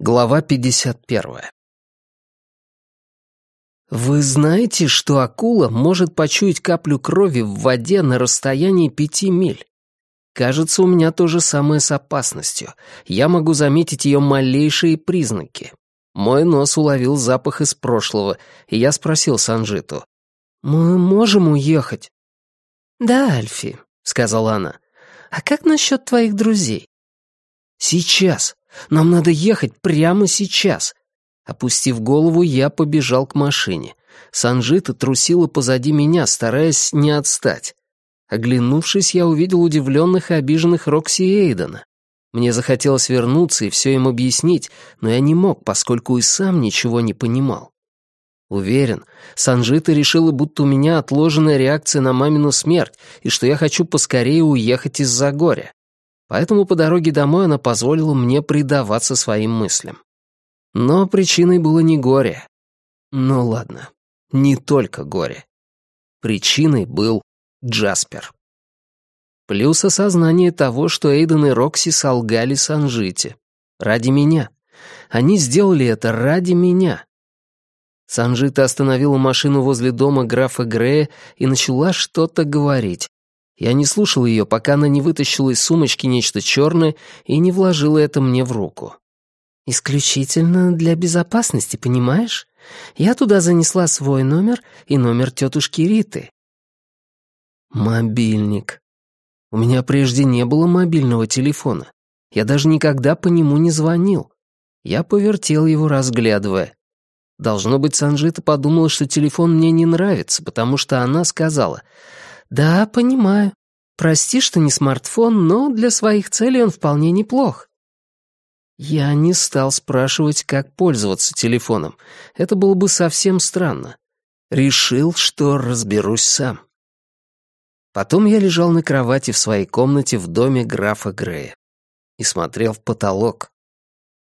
Глава 51. Вы знаете, что акула может почуять каплю крови в воде на расстоянии пяти миль? Кажется, у меня то же самое с опасностью. Я могу заметить ее малейшие признаки. Мой нос уловил запах из прошлого, и я спросил Санжиту. «Мы можем уехать?» «Да, Альфи», — сказала она. «А как насчет твоих друзей?» «Сейчас. Нам надо ехать прямо сейчас. Опустив голову, я побежал к машине. Санжита трусила позади меня, стараясь не отстать. Оглянувшись, я увидел удивленных и обиженных Рокси и Эйдена. Мне захотелось вернуться и все им объяснить, но я не мог, поскольку и сам ничего не понимал. Уверен, Санжита решила, будто у меня отложенная реакция на мамину смерть и что я хочу поскорее уехать из-за горя. Поэтому по дороге домой она позволила мне предаваться своим мыслям. Но причиной было не горе. Ну ладно, не только горе. Причиной был Джаспер. Плюс осознание того, что Эйден и Рокси солгали Санжите. Ради меня. Они сделали это ради меня. Санжита остановила машину возле дома графа Грея и начала что-то говорить, я не слушал ее, пока она не вытащила из сумочки нечто черное и не вложила это мне в руку. «Исключительно для безопасности, понимаешь? Я туда занесла свой номер и номер тетушки Риты». «Мобильник. У меня прежде не было мобильного телефона. Я даже никогда по нему не звонил. Я повертел его, разглядывая. Должно быть, Санжита подумала, что телефон мне не нравится, потому что она сказала — «Да, понимаю. Прости, что не смартфон, но для своих целей он вполне неплох». Я не стал спрашивать, как пользоваться телефоном. Это было бы совсем странно. Решил, что разберусь сам. Потом я лежал на кровати в своей комнате в доме графа Грея и смотрел в потолок.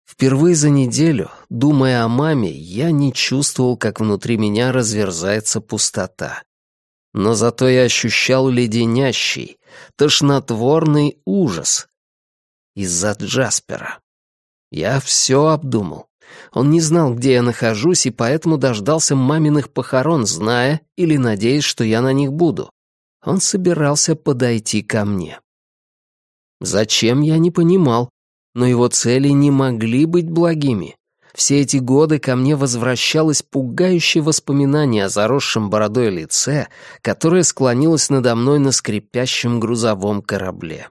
Впервые за неделю, думая о маме, я не чувствовал, как внутри меня разверзается пустота но зато я ощущал леденящий, тошнотворный ужас. Из-за Джаспера. Я все обдумал. Он не знал, где я нахожусь, и поэтому дождался маминых похорон, зная или надеясь, что я на них буду. Он собирался подойти ко мне. Зачем, я не понимал, но его цели не могли быть благими. Все эти годы ко мне возвращалось пугающее воспоминание о заросшем бородой лице, которое склонилось надо мной на скрипящем грузовом корабле.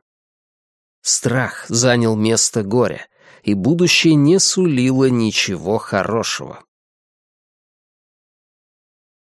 Страх занял место горя, и будущее не сулило ничего хорошего.